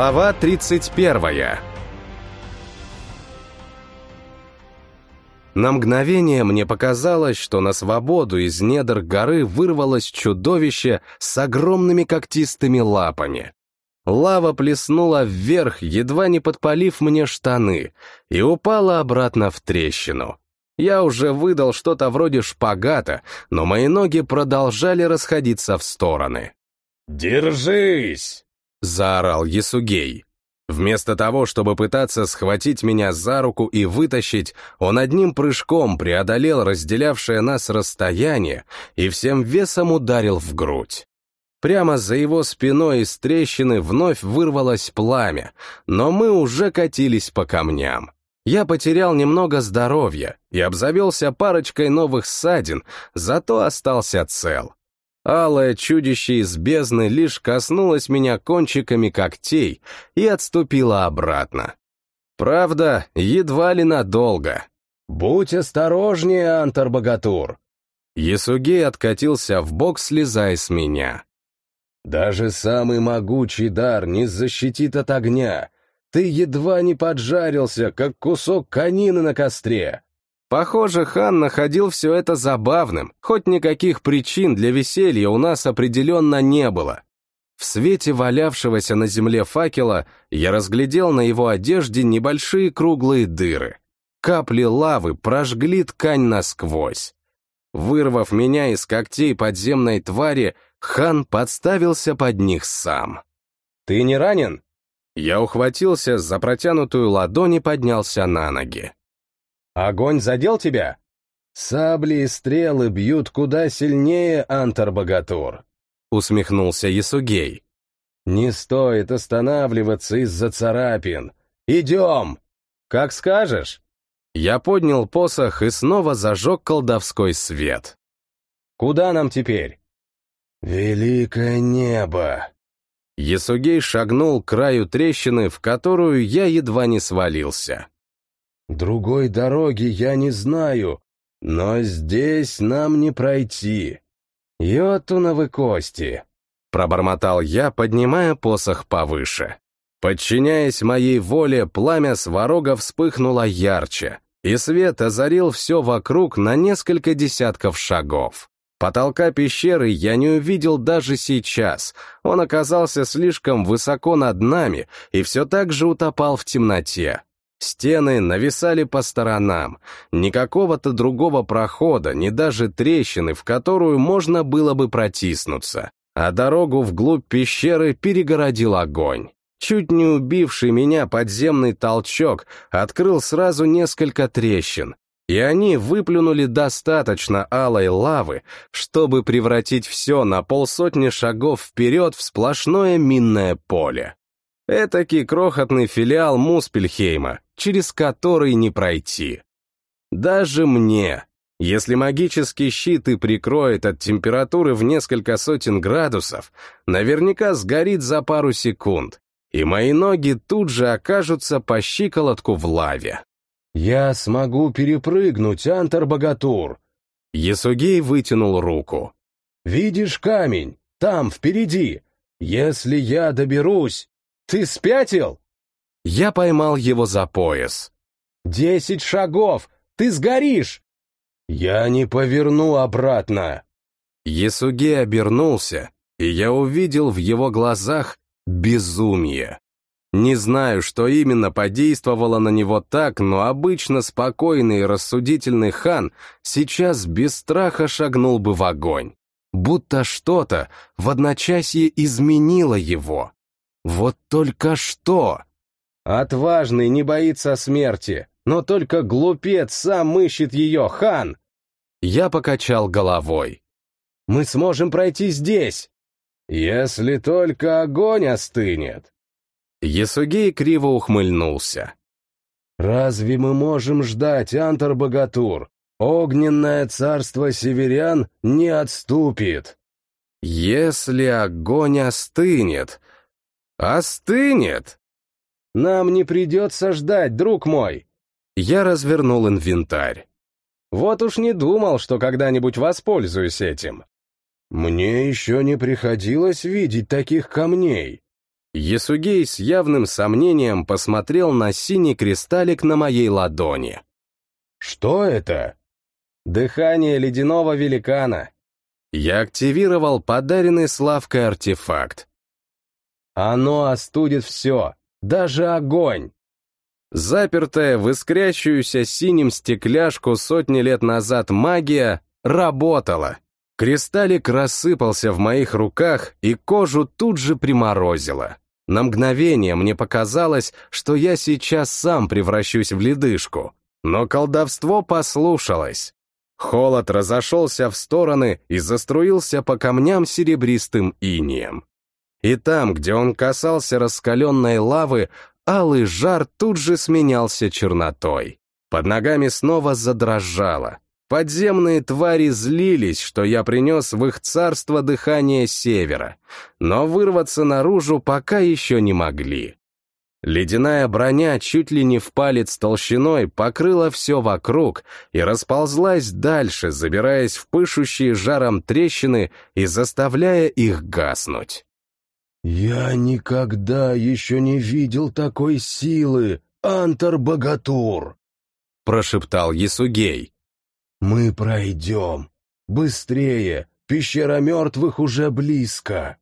Глава 31 На мгновение мне показалось, что на свободу из недр горы вырвалось чудовище с огромными когтистыми лапами. Лава плеснула вверх, едва не подпалив мне штаны, и упала обратно в трещину. Я уже выдал что-то вроде шпагата, но мои ноги продолжали расходиться в стороны. «Держись!» — заорал Ясугей. Вместо того, чтобы пытаться схватить меня за руку и вытащить, он одним прыжком преодолел разделявшее нас расстояние и всем весом ударил в грудь. Прямо за его спиной из трещины вновь вырвалось пламя, но мы уже катились по камням. Я потерял немного здоровья и обзавелся парочкой новых ссадин, зато остался цел. Алое чудище из бездны лишь коснулось меня кончиками когтей и отступило обратно. Правда, едва ли надолго. «Будь осторожнее, Антар-богатур!» Ясугей откатился в бок, слезая с меня. «Даже самый могучий дар не защитит от огня. Ты едва не поджарился, как кусок конины на костре. Похоже, хан находил все это забавным, хоть никаких причин для веселья у нас определенно не было. В свете валявшегося на земле факела я разглядел на его одежде небольшие круглые дыры. Капли лавы прожгли ткань насквозь. Вырвав меня из когтей подземной твари, хан подставился под них сам. «Ты не ранен?» Я ухватился за протянутую ладонь и поднялся на ноги. Огонь задел тебя? Сабли и стрелы бьют куда сильнее, Антар-богатур. Усмехнулся Ясугей. Не стоит останавливаться из-за царапин. Идем! Как скажешь. Я поднял посох и снова зажег колдовской свет. Куда нам теперь? Великое небо. Ясугей шагнул к краю трещины, в которую я едва не свалился. Другой дороги я не знаю, но здесь нам не пройти. Йотуновы кости. Пробормотал я, поднимая посох повыше. Подчиняясь моей воле, пламя сварога вспыхнуло ярче, и свет озарил все вокруг на несколько десятков шагов. Потолка пещеры я не увидел даже сейчас, он оказался слишком высоко над нами и все так же утопал в темноте. Стены нависали по сторонам, ни какого-то другого прохода, ни даже трещины, в которую можно было бы протиснуться, а дорогу вглубь пещеры перегородил огонь. Чуть не убивший меня подземный толчок открыл сразу несколько трещин, и они выплюнули достаточно алой лавы, чтобы превратить все на полсотни шагов вперед в сплошное минное поле. Этакий крохотный филиал Муспельхейма, через который не пройти. Даже мне, если магический щит и прикроет от температуры в несколько сотен градусов, наверняка сгорит за пару секунд, и мои ноги тут же окажутся по щиколотку в лаве. «Я смогу перепрыгнуть, Антар-богатур!» Ясугей вытянул руку. «Видишь камень? Там, впереди! Если я доберусь...» «Ты спятил?» Я поймал его за пояс. «Десять шагов! Ты сгоришь!» «Я не поверну обратно!» Ясуге обернулся, и я увидел в его глазах безумие. Не знаю, что именно подействовало на него так, но обычно спокойный и рассудительный хан сейчас без страха шагнул бы в огонь. Будто что-то в одночасье изменило его. Вот только что! Отважный не боится смерти, но только глупец сам ищет ее, хан! Я покачал головой. Мы сможем пройти здесь, если только огонь остынет. Ясугей криво ухмыльнулся. «Разве мы можем ждать, Антар-богатур? Огненное царство северян не отступит». «Если огонь остынет, «Остынет!» «Нам не придется ждать, друг мой!» Я развернул инвентарь. «Вот уж не думал, что когда-нибудь воспользуюсь этим». «Мне еще не приходилось видеть таких камней». Ясугей с явным сомнением посмотрел на синий кристаллик на моей ладони. «Что это?» «Дыхание ледяного великана». Я активировал подаренный Славкой артефакт. Оно остудит все, даже огонь. Запертая в искрящуюся синим стекляшку сотни лет назад магия работала. Кристаллик рассыпался в моих руках, и кожу тут же приморозило. На мгновение мне показалось, что я сейчас сам превращусь в ледышку. Но колдовство послушалось. Холод разошелся в стороны и заструился по камням серебристым инием. И там, где он касался раскаленной лавы, алый жар тут же сменялся чернотой. Под ногами снова задрожало. Подземные твари злились, что я принес в их царство дыхание севера, но вырваться наружу пока еще не могли. Ледяная броня чуть ли не в палец толщиной покрыла все вокруг и расползлась дальше, забираясь в пышущие жаром трещины и заставляя их гаснуть. «Я никогда еще не видел такой силы, Антар-богатур!» — прошептал Ясугей. «Мы пройдем. Быстрее, пещера мертвых уже близко».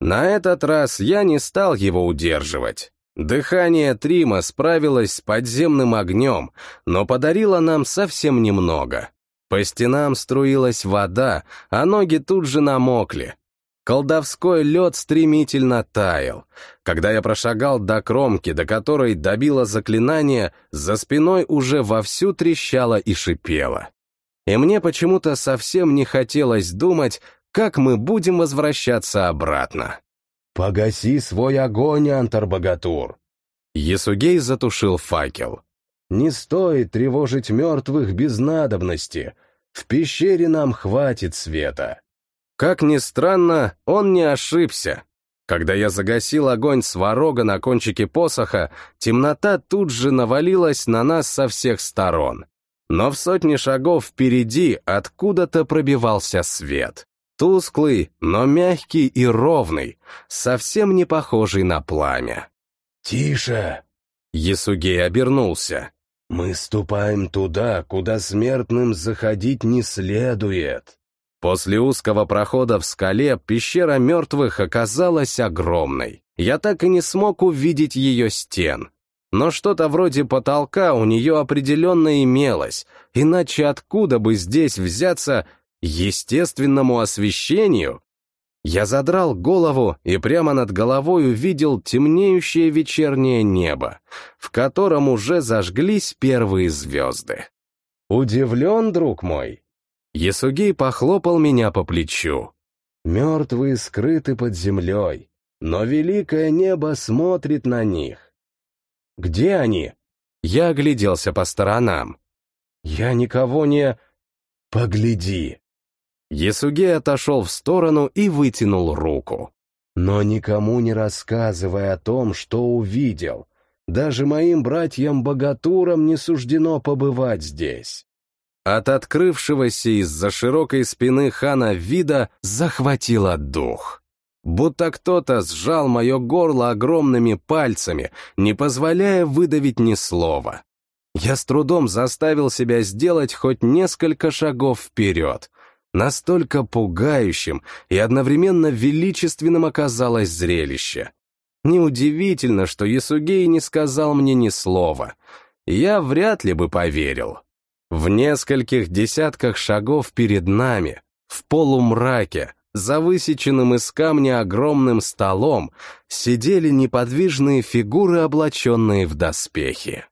На этот раз я не стал его удерживать. Дыхание Трима справилось с подземным огнем, но подарило нам совсем немного. По стенам струилась вода, а ноги тут же намокли. Колдовской лед стремительно таял. Когда я прошагал до кромки, до которой добило заклинание, за спиной уже вовсю трещало и шипело и мне почему-то совсем не хотелось думать, как мы будем возвращаться обратно. «Погаси свой огонь, Антарбогатур!» Ясугей затушил факел. «Не стоит тревожить мертвых без надобности. В пещере нам хватит света». Как ни странно, он не ошибся. Когда я загасил огонь сварога на кончике посоха, темнота тут же навалилась на нас со всех сторон. Но в сотни шагов впереди откуда-то пробивался свет. Тусклый, но мягкий и ровный, совсем не похожий на пламя. «Тише!» Ясугей обернулся. «Мы ступаем туда, куда смертным заходить не следует». После узкого прохода в скале пещера мертвых оказалась огромной. Я так и не смог увидеть ее стен, но что-то вроде потолка у нее определенно имелось, иначе откуда бы здесь взяться естественному освещению? Я задрал голову и прямо над головой увидел темнеющее вечернее небо, в котором уже зажглись первые звезды. «Удивлен, друг мой?» Ясугей похлопал меня по плечу. «Мертвые скрыты под землей, но великое небо смотрит на них. Где они? Я огляделся по сторонам. Я никого не... Погляди. Ясуге отошел в сторону и вытянул руку. Но никому не рассказывай о том, что увидел. Даже моим братьям-богатурам не суждено побывать здесь. От открывшегося из-за широкой спины хана вида захватило дух будто кто-то сжал мое горло огромными пальцами, не позволяя выдавить ни слова. Я с трудом заставил себя сделать хоть несколько шагов вперед. Настолько пугающим и одновременно величественным оказалось зрелище. Неудивительно, что Ясугей не сказал мне ни слова. Я вряд ли бы поверил. В нескольких десятках шагов перед нами, в полумраке, за высеченным из камня огромным столом сидели неподвижные фигуры, облаченные в доспехи.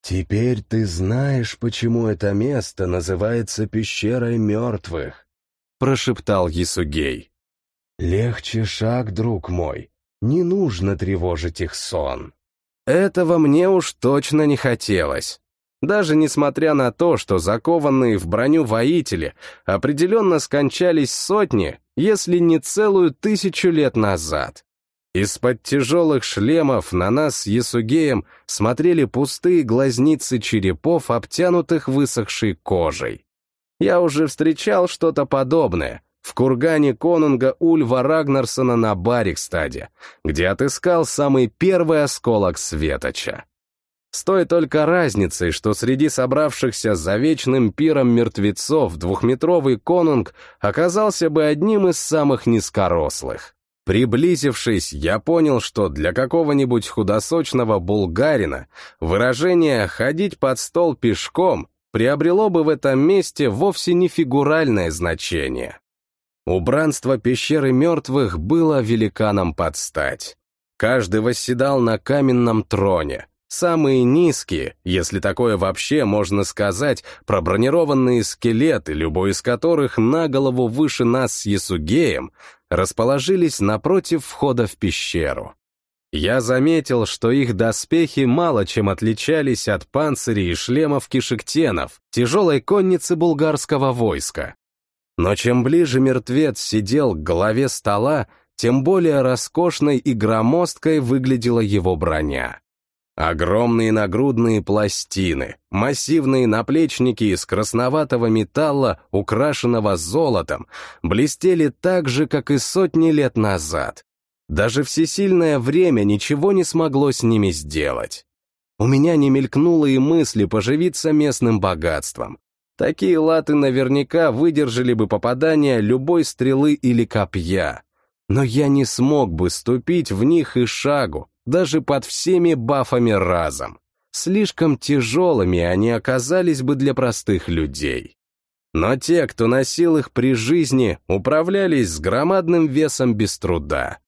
«Теперь ты знаешь, почему это место называется пещерой мертвых», — прошептал Ясугей. «Легче шаг, друг мой, не нужно тревожить их сон». Этого мне уж точно не хотелось. Даже несмотря на то, что закованные в броню воители определенно скончались сотни, если не целую тысячу лет назад. Из-под тяжелых шлемов на нас с Ясугеем смотрели пустые глазницы черепов, обтянутых высохшей кожей. Я уже встречал что-то подобное, в кургане конунга Ульва Рагнарсона на Барикстаде, где отыскал самый первый осколок Светоча. С той только разницей, что среди собравшихся за вечным пиром мертвецов двухметровый конунг оказался бы одним из самых низкорослых. Приблизившись, я понял, что для какого-нибудь худосочного булгарина выражение «ходить под стол пешком» приобрело бы в этом месте вовсе не фигуральное значение. Убранство пещеры мертвых было великаном под стать. Каждый восседал на каменном троне. Самые низкие, если такое вообще можно сказать, про бронированные скелеты, любой из которых на голову выше нас с Ясугеем, расположились напротив входа в пещеру. Я заметил, что их доспехи мало чем отличались от панцирей и шлемов кишектенов, тяжелой конницы булгарского войска. Но чем ближе мертвец сидел к голове стола, тем более роскошной и громоздкой выглядела его броня. Огромные нагрудные пластины, массивные наплечники из красноватого металла, украшенного золотом, блестели так же, как и сотни лет назад. Даже всесильное время ничего не смогло с ними сделать. У меня не мелькнуло и мысли поживиться местным богатством. Такие латы наверняка выдержали бы попадание любой стрелы или копья. Но я не смог бы ступить в них и шагу, даже под всеми бафами разом. Слишком тяжелыми они оказались бы для простых людей. Но те, кто носил их при жизни, управлялись с громадным весом без труда.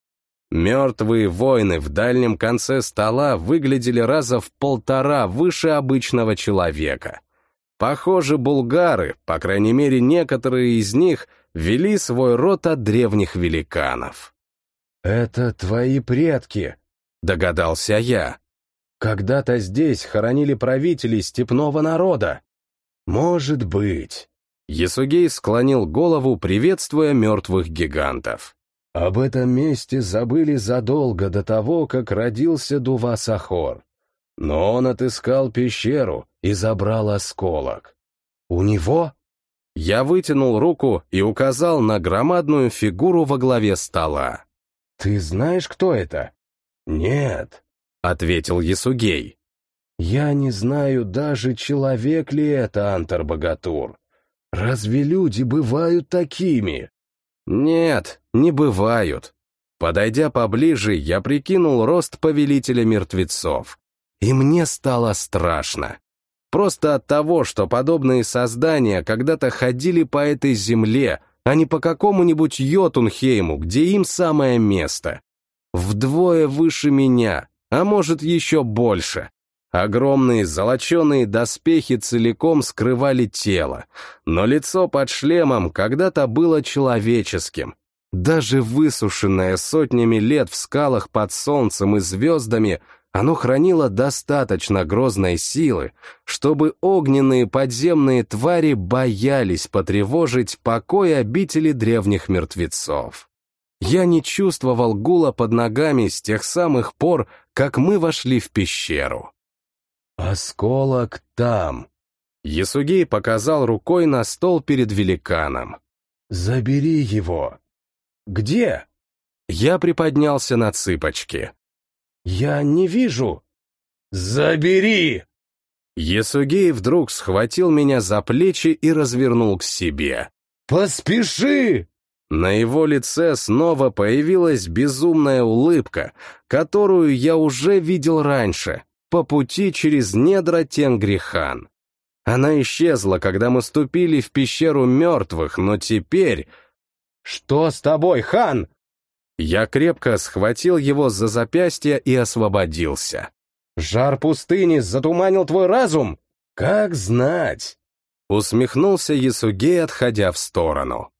Мертвые воины в дальнем конце стола выглядели раза в полтора выше обычного человека — Похоже, булгары, по крайней мере некоторые из них, вели свой род от древних великанов. «Это твои предки», — догадался я. «Когда-то здесь хоронили правителей степного народа». «Может быть». Ясугей склонил голову, приветствуя мертвых гигантов. «Об этом месте забыли задолго до того, как родился Дувасахор. Но он отыскал пещеру и забрал осколок. У него? Я вытянул руку и указал на громадную фигуру во главе стола. «Ты знаешь, кто это?» «Нет», — ответил Ясугей. «Я не знаю даже, человек ли это Антар-богатур. Разве люди бывают такими?» «Нет, не бывают». Подойдя поближе, я прикинул рост повелителя мертвецов. И мне стало страшно. Просто от того, что подобные создания когда-то ходили по этой земле, а не по какому-нибудь Йотунхейму, где им самое место. Вдвое выше меня, а может еще больше. Огромные золоченые доспехи целиком скрывали тело, но лицо под шлемом когда-то было человеческим. Даже высушенное сотнями лет в скалах под солнцем и звездами, оно хранило достаточно грозной силы, чтобы огненные подземные твари боялись потревожить покой обители древних мертвецов. Я не чувствовал гула под ногами с тех самых пор, как мы вошли в пещеру. «Осколок там!» Ясугей показал рукой на стол перед великаном. «Забери его!» «Где?» Я приподнялся на цыпочки. «Я не вижу!» «Забери!» Есугей вдруг схватил меня за плечи и развернул к себе. «Поспеши!» На его лице снова появилась безумная улыбка, которую я уже видел раньше, по пути через недра Тенгрихан. Она исчезла, когда мы ступили в пещеру мертвых, но теперь... «Что с тобой, хан?» Я крепко схватил его за запястье и освободился. «Жар пустыни затуманил твой разум? Как знать!» Усмехнулся Ясугей, отходя в сторону.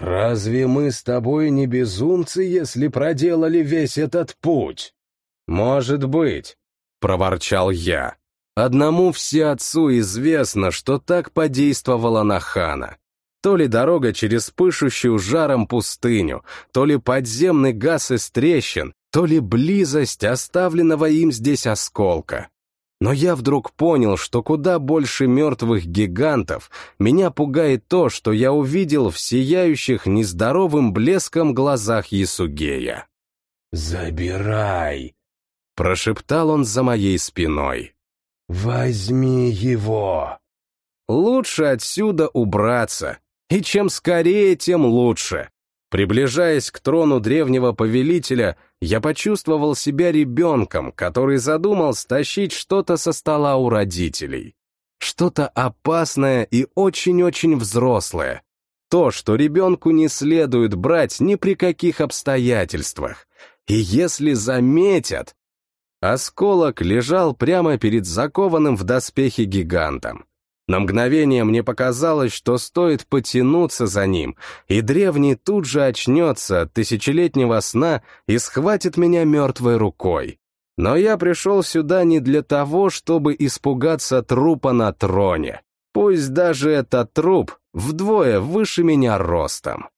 «Разве мы с тобой не безумцы, если проделали весь этот путь?» «Может быть», — проворчал я. «Одному все отцу известно, что так подействовало на хана. То ли дорога через пышущую жаром пустыню, то ли подземный газ из трещин, то ли близость оставленного им здесь осколка. Но я вдруг понял, что куда больше мертвых гигантов меня пугает то, что я увидел в сияющих нездоровым блеском глазах Ясугея. «Забирай!» — прошептал он за моей спиной. «Возьми его!» «Лучше отсюда убраться, и чем скорее, тем лучше. Приближаясь к трону древнего повелителя, я почувствовал себя ребенком, который задумал стащить что-то со стола у родителей. Что-то опасное и очень-очень взрослое. То, что ребенку не следует брать ни при каких обстоятельствах. И если заметят... Осколок лежал прямо перед закованным в доспехи гигантом. На мгновение мне показалось, что стоит потянуться за ним, и древний тут же очнется от тысячелетнего сна и схватит меня мертвой рукой. Но я пришел сюда не для того, чтобы испугаться трупа на троне. Пусть даже этот труп вдвое выше меня ростом.